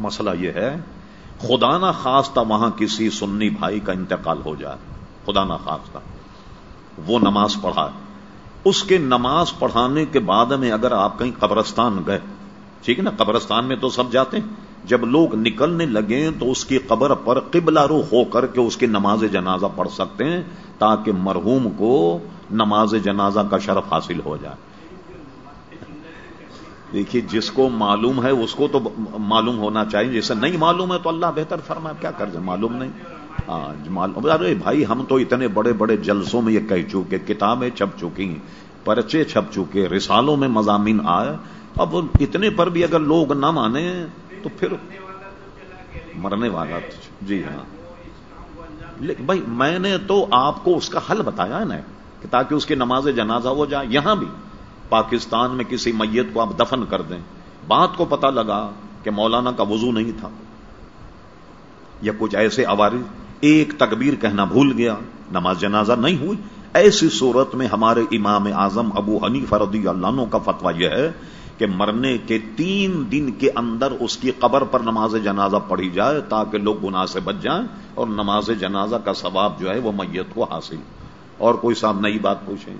مسئلہ یہ ہے، خدا نہ خواستہ وہاں کسی سنی بھائی کا انتقال ہو جائے۔ خدا نہ خواستہ۔ وہ نماز پڑھائے اس کے نماز پڑھانے کے بعد میں اگر آپ کہیں قبرستان گئے، ٹھیک ہے نا، قبرستان میں تو سب جاتے ہیں۔ جب لوگ نکلنے لگے تو اس کی قبر پر قبلہ رو ہو کر کے اس کی نماز جنازہ پڑھ سکتے ہیں تاکہ مرحوم کو نماز جنازہ کا شرف حاصل ہو جائے۔ دیکھیے، جس کو معلوم ہے، اس کو تو معلوم ہونا چاہیے۔ جسے نہیں معلوم ہے تو اللہ بہتر فرمائے کیا کر دیں معلوم نہیں۔ ہاں جی، ارے بھائی، ہم تو اتنے بڑے بڑے جلسوں میں یہ کہہ چکے، کتابیں چھپ چکی پرچے چھپ چکے، رسالوں میں مضامین آئے۔ اب اتنے پر بھی اگر لوگ نہ مانے تو پھر مرنے والا جی ہاں۔ بھائی، میں نے تو آپ کو اس کا حل بتایا ہے نا، کہ تاکہ اس کی نماز جنازہ ہو جائے، یہاں بھی۔ پاکستان میں کسی میت کو آپ دفن کر دیں۔ بات کو پتا لگا کہ مولانا کا وضو نہیں تھا۔ یا کچھ ایسے عوارض۔ ایک تکبیر کہنا بھول گیا۔ نماز جنازہ نہیں ہوئی۔ ایسی صورت میں ہمارے امام اعظم ابو ہنی فردی اللہ کا فتویٰ یہ ہے کہ مرنے کے تین دن کے اندر اس کی قبر پر نماز جنازہ پڑھی جائے تاکہ لوگ گناہ سے بچ جائیں اور نماز جنازہ کا ثواب جو ہے وہ میت کو حاصل۔ اور کوئی صاحب نئی بات پوچھیں۔